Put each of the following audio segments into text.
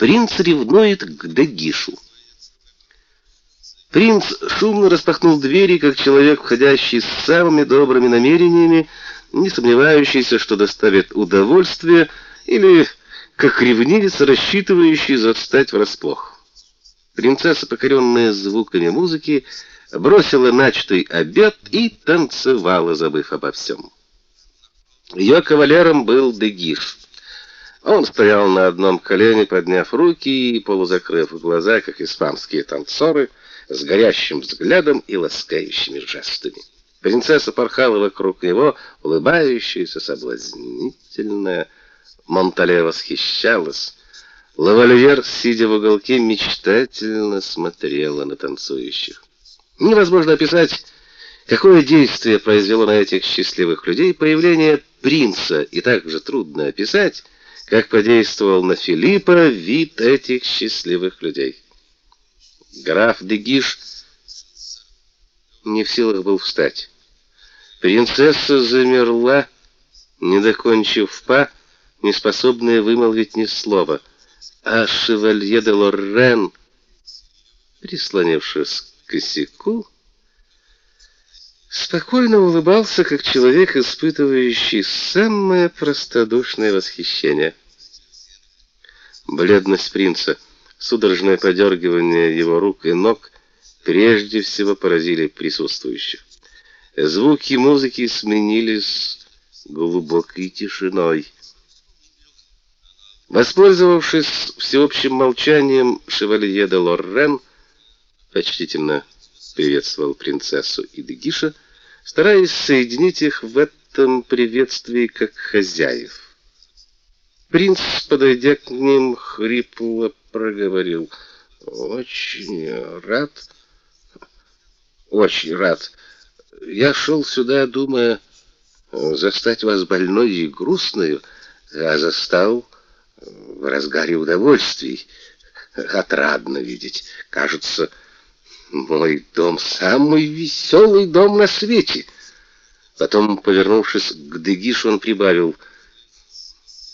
Принц ревнует к Дегишу. Принц шумно распахнул двери, как человек, входящий с самыми добрыми намерениями, не сомневающийся, что доставит удовольствие, или как ревнивец, рассчитывающий застать врасплох. Принцесса, покоренная звуками музыки, бросила начатый обед и танцевала, забыв обо всем. Ее кавалером был Дегиш. Он стоял на одном колене, подняв руки и полузакрыв глаза, как испанские танцоры, с горящим взглядом и ласкающими жестами. Принцесса порхала вокруг него, улыбающаяся, соблазнительная. Монтале восхищалась. Лавальер, сидя в уголке, мечтательно смотрела на танцующих. Невозможно описать, какое действие произвело на этих счастливых людей появление принца, и также трудно описать, как подействовал на Филиппа вид этих счастливых людей. Граф де Гиш не в силах был встать. Принцесса замерла, не докончив па, не способная вымолвить ни слова, а шевалье де Лоррен, прислонившись к косяку, спокойно улыбался, как человек, испытывающий самое простодушное восхищение. Бледность принца — Судорожное подергивание его рук и ног прежде всего поразили присутствующих. Звуки музыки сменились глубокой тишиной. Воспользовавшись всеобщим молчанием, шевалье де Лоррен почтительно приветствовал принцессу и Дегиша, стараясь соединить их в этом приветствии как хозяев. Принц, подойдя к ним, хрипло проговорил: "Очень рад, очень рад. Я шел сюда, думая застать вас больной и грустной, а застал в разгаре удовольствий. Отрадно видеть. Кажется, мой дом самый веселый дом на свете". Потом, повернувшись к Дегишу, он прибавил: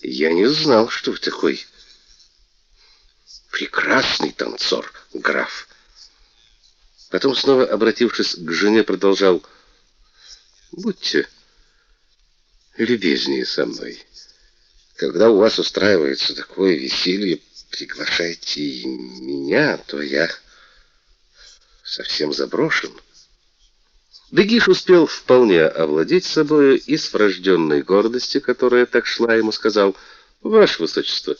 "Я не знал, что вы такой прекрасный танцор, граф. Потом снова обратившись к жене, продолжал: "Будьте любезнее со мной. Когда у вас устраивается такое веселье, приглашайте меня, то я совсем заброшен". Дегиш успел вполне овладеть собой и с врожденной гордостью, которая так шла ему, сказал: "Ваше высочество,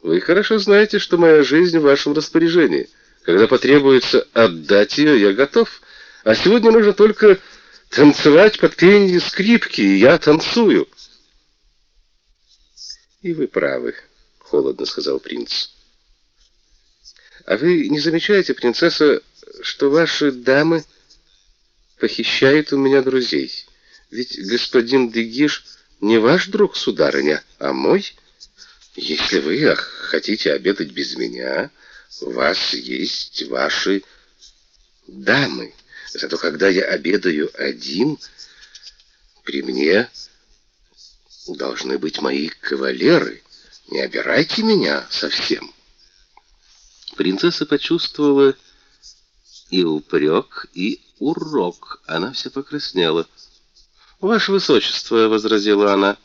вы хорошо знаете, что моя жизнь в вашем распоряжении. Когда потребуется отдать ее, я готов. А сегодня нужно только танцевать под пение скрипки, и я танцую. И вы правы, холодно сказал принц. А вы не замечаете, принцесса, что ваши дамы похищают у меня друзей? Ведь господин Дегиш не ваш друг, сударыня, а мой. Если вы хотите обедать без меня, у вас есть ваши дамы. Зато когда я обедаю один, при мне должны быть мои кавалеры. Не обирайте меня совсем. Принцесса почувствовала и упрек, и урок. Она вся покраснела. "Ваше высочество", возразила она.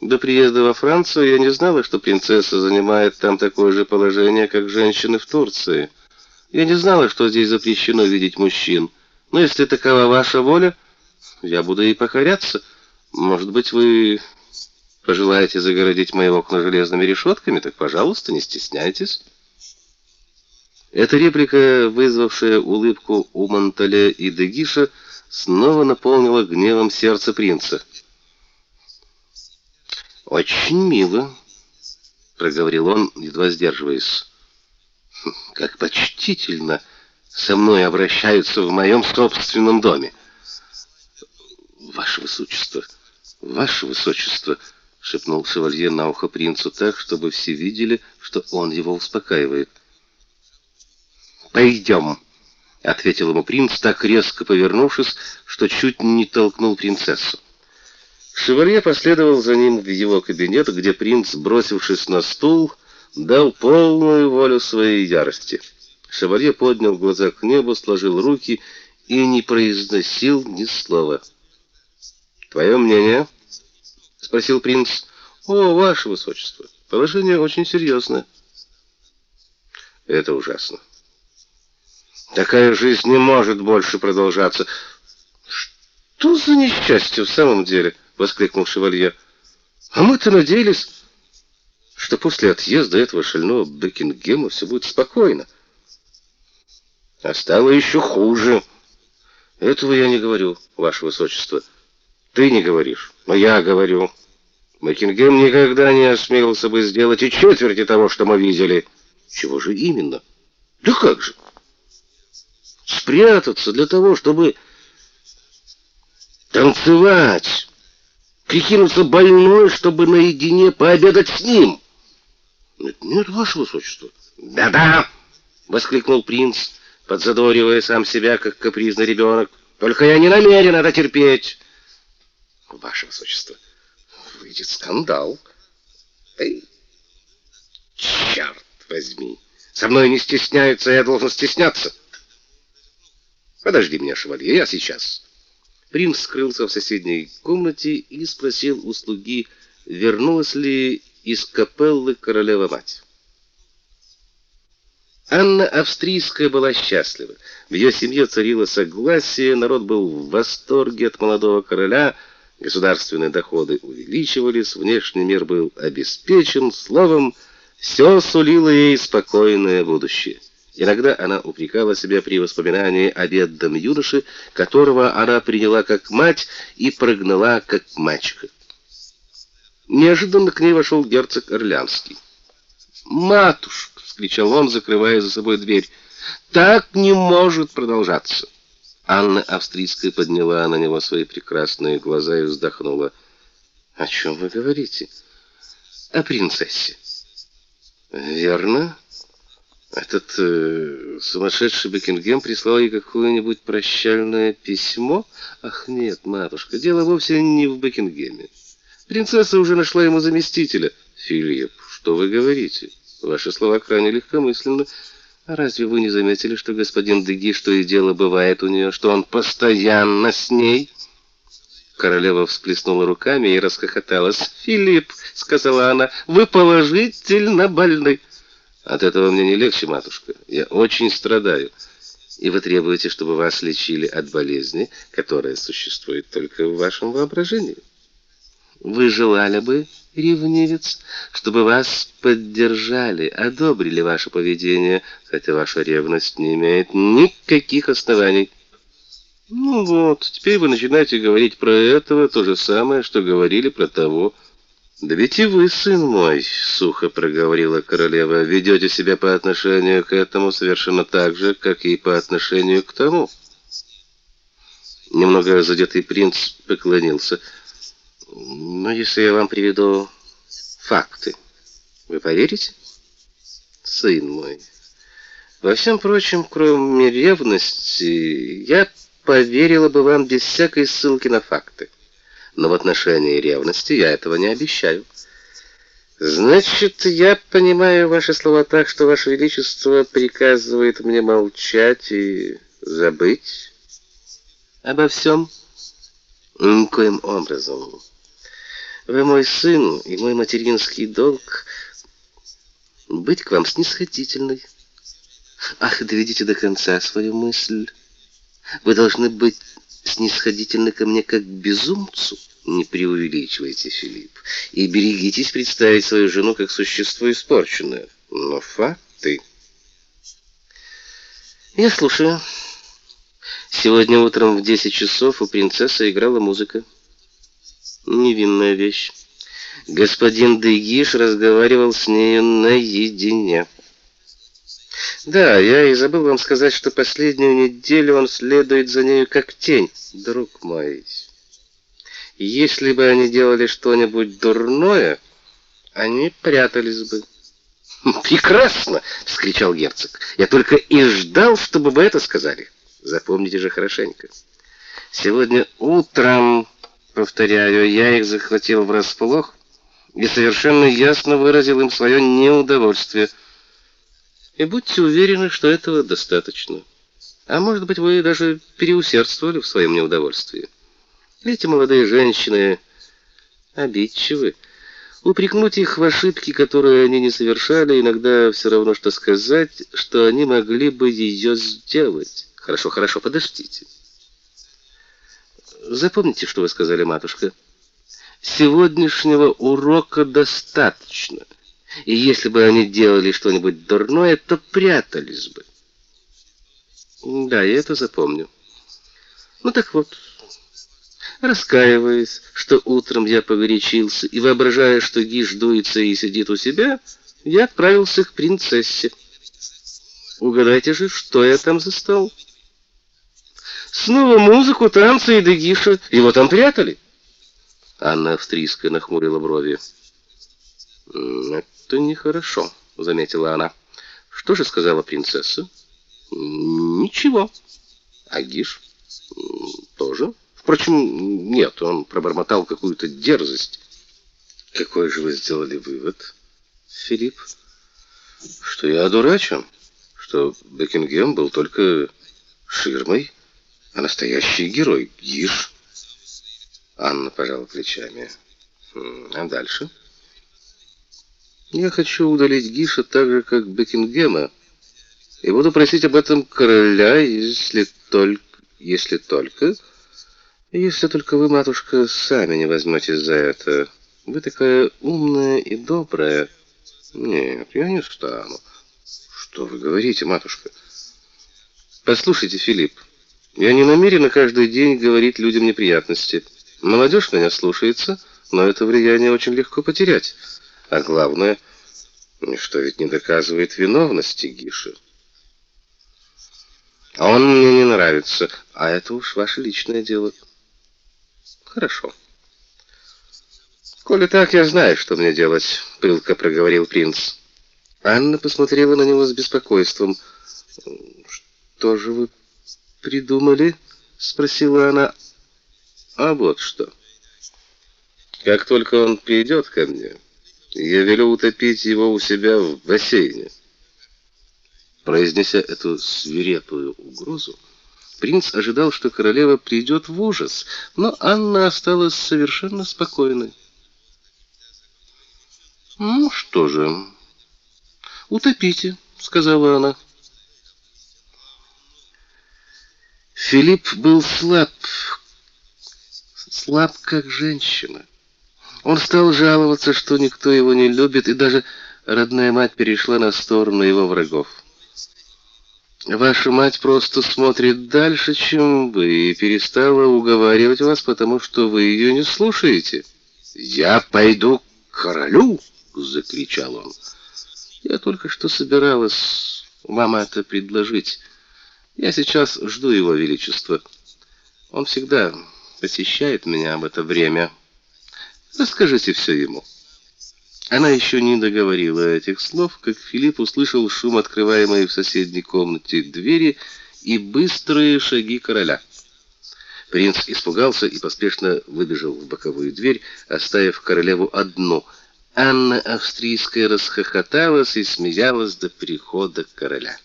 До приезда во Францию я не знала, что принцесса занимает там такое же положение, как женщины в Турции. Я не знала, что здесь запрещено видеть мужчин. Но если такова ваша воля, я буду ей покоряться. Может быть, вы пожелаете загородить мои окна железными решетками, так, пожалуйста, не стесняйтесь. Эта реплика, вызвавшая улыбку у Монтале и Дегиша, снова наполнила гневом сердце принца. Очень мило, проговорил он, едва сдерживаясь. «Хм, как почтительно со мной обращаются в моем собственном доме. Ваше высочество, ваше высочество, шепнул шевалье на ухо принцу так, чтобы все видели, что он его успокаивает. «Пойдем», — ответил ему принц, так резко повернувшись, что чуть не толкнул принцессу. Шевалье последовал за ним в его кабинет, где принц, бросившись на стул, дал полную волю своей ярости. Шевалье поднял глаза к небу, сложил руки и не произносил ни слова. «Твое мнение?» — спросил принц. «О, ваше высочество, положение очень серьезное». «Это ужасно. Такая жизнь не может больше продолжаться». «Что за несчастье в самом деле?» — воскликнул шевалье. «А мы-то надеялись, что после отъезда этого шального Бекингема все будет спокойно. А стало еще хуже». Этого я не говорю, ваше высочество. Ты не говоришь, но я говорю. Макингем никогда не осмелился бы сделать и четверти того, что мы видели. Чего же именно? Да как же? Спрятаться для того, чтобы танцевать, прикинуться больной, чтобы наедине пообедать с ним. Нет, нет, ваше высочество. Да-да, воскликнул принц подзадоривая сам себя, как капризный ребенок. Только я не намерен это терпеть. Ваше высочество, выйдет скандал. Эй, черт возьми, со мной не стесняются, я должен стесняться. Подожди меня, шевалье, я сейчас. Принц скрылся в соседней комнате и спросил у слуги, вернулась ли из капеллы королева-мать. Анна Австрийская была счастлива. В ее семье царило согласие, народ был в восторге от молодого короля, государственные доходы увеличивались, внешний мир был обеспечен, словом, все сулило ей спокойное будущее. Иногда она упрекала себя при воспоминании о бедном юноше, которого она приняла как мать и прогнала как мачеха. Неожиданно к ней вошел герцог Орлянский. «Матушка!» вскричал он, закрывая за собой дверь. Так не может продолжаться. Анна Австрийская подняла на него свои прекрасные глаза и вздохнула. О чем вы говорите? О принцессе. Верно? Этот э, сумасшедший Бекингем прислал ей какое-нибудь прощальное письмо? Ах, нет, матушка, дело вовсе не в Бекингеме. Принцесса уже нашла ему заместителя. Филипп, что вы говорите? Ваши слова крайне легкомысленны. А разве вы не заметили, что господин Деги, что и дело бывает у нее, что он постоянно с ней? Королева всплеснула руками и расхохоталась. «Филипп», — сказала она, — «вы положительно больны». «От этого мне не легче, матушка. Я очень страдаю. И вы требуете, чтобы вас лечили от болезни, которая существует только в вашем воображении». Вы желали бы, ревнивец, чтобы вас поддержали, одобрили ваше поведение, хотя ваша ревность не имеет никаких оснований. Ну вот, теперь вы начинаете говорить про этого то же самое, что говорили про того. Да ведь и вы, сын мой, сухо проговорила королева, ведете себя по отношению к этому совершенно так же, как и по отношению к тому. Немного задетый принц поклонился. Но если я вам приведу факты, вы поверите? Сын мой, во всем прочем, кроме ревности, я поверила бы вам без всякой ссылки на факты. Но в отношении ревности я этого не обещаю. Значит, я понимаю ваши слова так, что ваше величество приказывает мне молчать и забыть обо всем? Никоим образом. Вы мой сын, и мой материнский долг быть к вам снисходительной. Ах, доведите до конца свою мысль. Вы должны быть снисходительны ко мне как к безумцу. Не преувеличивайте, Филипп, и берегитесь представить свою жену как существо испорченное. Но факты... Я слушаю. Сегодня утром в 10 часов у принцессы играла музыка невинная вещь. Господин Дегиш разговаривал с нею наедине. Да, я и забыл вам сказать, что последнюю неделю он следует за нею как тень, друг мой. Если бы они делали что-нибудь дурное, они прятались бы. Прекрасно, вскричал герцог. Я только и ждал, чтобы вы это сказали. Запомните же хорошенько. Сегодня утром Повторяю, я их захватил врасплох и совершенно ясно выразил им свое неудовольствие. И будьте уверены, что этого достаточно. А может быть, вы даже переусердствовали в своем неудовольствии. Эти молодые женщины обидчивы. Упрекнуть их в ошибке, которые они не совершали, иногда все равно что сказать, что они могли бы ее сделать. Хорошо, хорошо, подождите. Запомните, что вы сказали, матушка. Сегодняшнего урока достаточно. И если бы они делали что-нибудь дурное, то прятались бы. Да, я это запомню. Ну так вот, раскаиваясь, что утром я погорячился, и воображая, что Гиш дуется и сидит у себя, я отправился к принцессе. Угадайте же, что я там застал? Снова музыку, танцы и дегиша. Его там прятали. Анна Австрийская нахмурила брови. «Это нехорошо», — заметила она. «Что же сказала принцесса?» «Ничего». «А Гиш?» «Тоже?» Впрочем, нет, он пробормотал какую-то дерзость. Какой же вы сделали вывод, Филипп? Что я одурачен, что Бекингем был только ширмой, а настоящий герой — Гиш. Анна пожала плечами. А дальше? Я хочу удалить Гиша так же, как Бекингема, и буду просить об этом короля, если только... Если только... Если только вы, матушка, сами не возьметесь за это. Вы такая умная и добрая. Нет, я не стану. Что вы говорите, матушка? Послушайте, Филипп, я не намерена каждый день говорить людям неприятности. Молодежь меня слушается, но это влияние очень легко потерять. А главное, что ведь не доказывает виновности Гиши. А он мне не нравится, а это уж ваше личное дело. Хорошо. Коли так, я знаю, что мне делать, пылко проговорил принц. Анна посмотрела на него с беспокойством. Что же вы придумали? спросила она. А вот что. Как только он придет ко мне, я велю утопить его у себя в бассейне. Произнеся эту свирепую угрозу, Принц ожидал, что королева придет в ужас, но Анна осталась совершенно спокойной. «Ну что же, утопите», — сказала она. Филипп был слаб, слаб как женщина. Он стал жаловаться, что никто его не любит, и даже родная мать перешла на сторону его врагов. Ваша мать просто смотрит дальше, чем вы, и перестала уговаривать вас, потому что вы ее не слушаете. Я пойду к королю, закричал он. Я только что собиралась вам это предложить. Я сейчас жду его величества. Он всегда посещает меня в это время. Расскажите все ему. Она еще не договорила этих слов, как Филипп услышал шум открываемой в соседней комнате двери и быстрые шаги короля. Принц испугался и поспешно выбежал в боковую дверь, оставив королеву одну. Анна Австрийская расхохоталась и смеялась до прихода короля.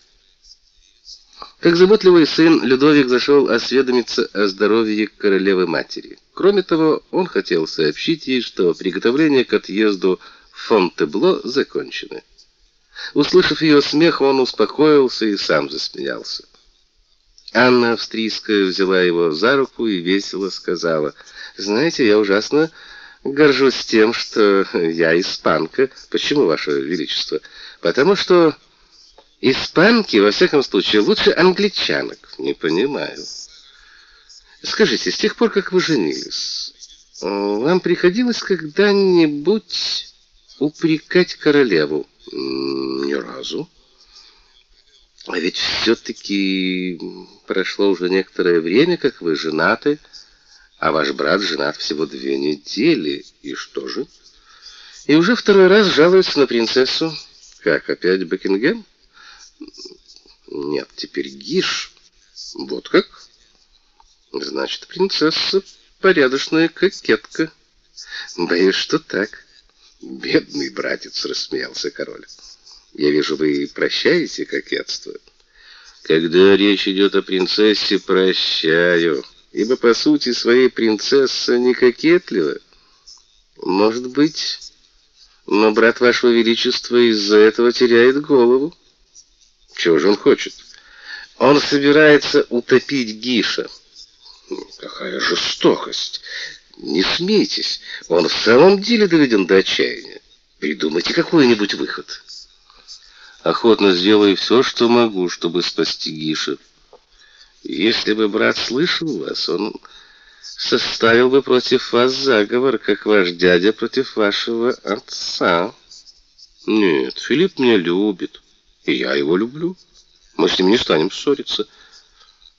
Как заботливый сын, Людовик зашел осведомиться о здоровье королевы-матери. Кроме того, он хотел сообщить ей, что приготовление к отъезду Фонтебло закончены. Услышав ее смех, он успокоился и сам засмеялся. Анна Австрийская взяла его за руку и весело сказала: "Знаете, я ужасно горжусь тем, что я испанка. Почему, ваше величество? Потому что испанки во всяком случае лучше англичанок. Не понимаю. Скажите, с тех пор, как вы женились, вам приходилось когда-нибудь упрекать королеву? Ни разу. А ведь все-таки прошло уже некоторое время, как вы женаты, а ваш брат женат всего две недели. И что же? И уже второй раз жалуется на принцессу. Как, опять Бекингем? Нет, теперь Гиш. Вот как? Значит, принцесса порядочная кокетка. Боюсь, что так. Бедный братец, рассмеялся король. Я вижу, вы прощаете кокетство. Когда речь идет о принцессе, прощаю, ибо по сути своей принцесса не кокетлива. Может быть, но брат вашего величества из-за этого теряет голову. Чего же он хочет? Он собирается утопить Гиша. Какая жестокость! Не смейтесь, он в самом деле доведен до отчаяния. Придумайте какой-нибудь выход. Охотно сделаю все, что могу, чтобы спасти Гиша. Если бы брат слышал вас, он составил бы против вас заговор, как ваш дядя против вашего отца. Нет, Филипп меня любит, и я его люблю. Мы с ним не станем ссориться.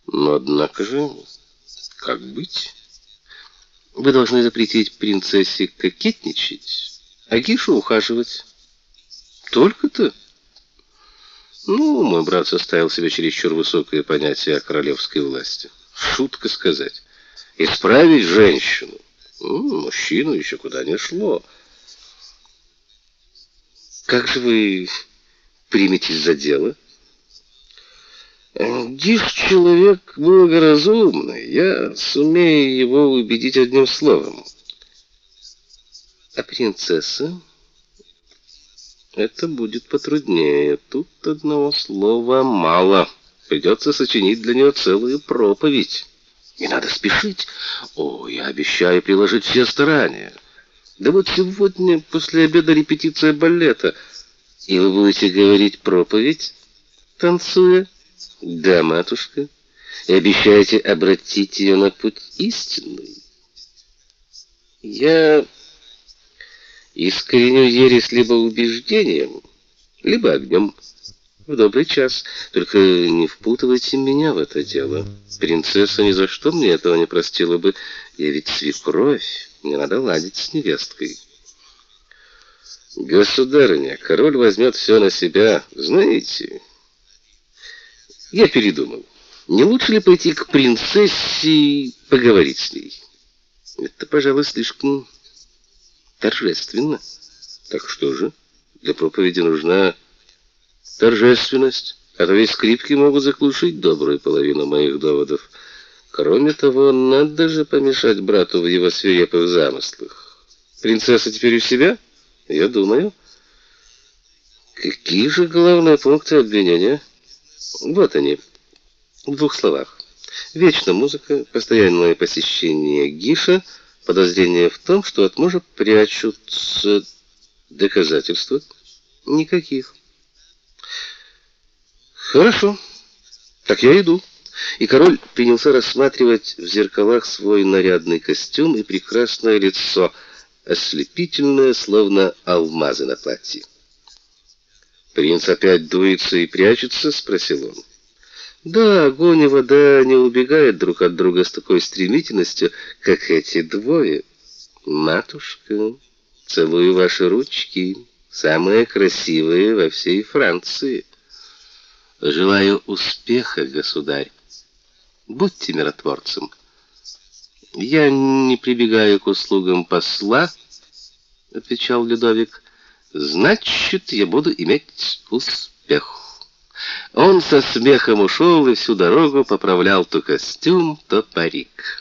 Но однако же, как быть? Вы должны запретить принцессе кокетничать, а Гишу ухаживать. Только-то? Ну, мой брат составил себе чересчур высокое понятие о королевской власти. Шутка сказать. Исправить женщину. Ну, мужчину еще куда не шло. Как же вы приметесь за дело? Гиш человек благоразумный. Я сумею его убедить одним словом. А принцесса? Это будет потруднее. Тут одного слова мало. Придется сочинить для нее целую проповедь. И надо спешить. О, я обещаю приложить все старания. Да вот сегодня после обеда репетиция балета. И вы будете говорить проповедь, танцуя? Да, матушка. И обещаете обратить ее на путь истинный? Я искореню ересь либо убеждением, либо огнем. В добрый час. Только не впутывайте меня в это дело. Принцесса ни за что мне этого не простила бы. Я ведь свекровь. Мне надо ладить с невесткой. Государыня, король возьмет все на себя. Знаете, я передумал. Не лучше ли пойти к принцессе и поговорить с ней? Это, пожалуй, слишком торжественно. Так что же, для проповеди нужна торжественность, а то ведь скрипки могут заглушить добрую половину моих доводов. Кроме того, надо же помешать брату в его свирепых замыслах. Принцесса теперь у себя? Я думаю. Какие же главные пункты обвинения? Вот они. В двух словах. Вечная музыка, постоянное посещение Гиша, подозрение в том, что от мужа прячутся доказательства. Никаких. Хорошо. Так я иду. И король принялся рассматривать в зеркалах свой нарядный костюм и прекрасное лицо, ослепительное, словно алмазы на платье. Принц опять дуется и прячется, спросил он. Да, огонь и вода не убегают друг от друга с такой стремительностью, как эти двое. Матушка, целую ваши ручки, самые красивые во всей Франции. Желаю успеха, государь. Будьте миротворцем. Я не прибегаю к услугам посла, отвечал Людовик. Значит, я буду иметь успех. Он со смехом ушел и всю дорогу поправлял то костюм, то парик.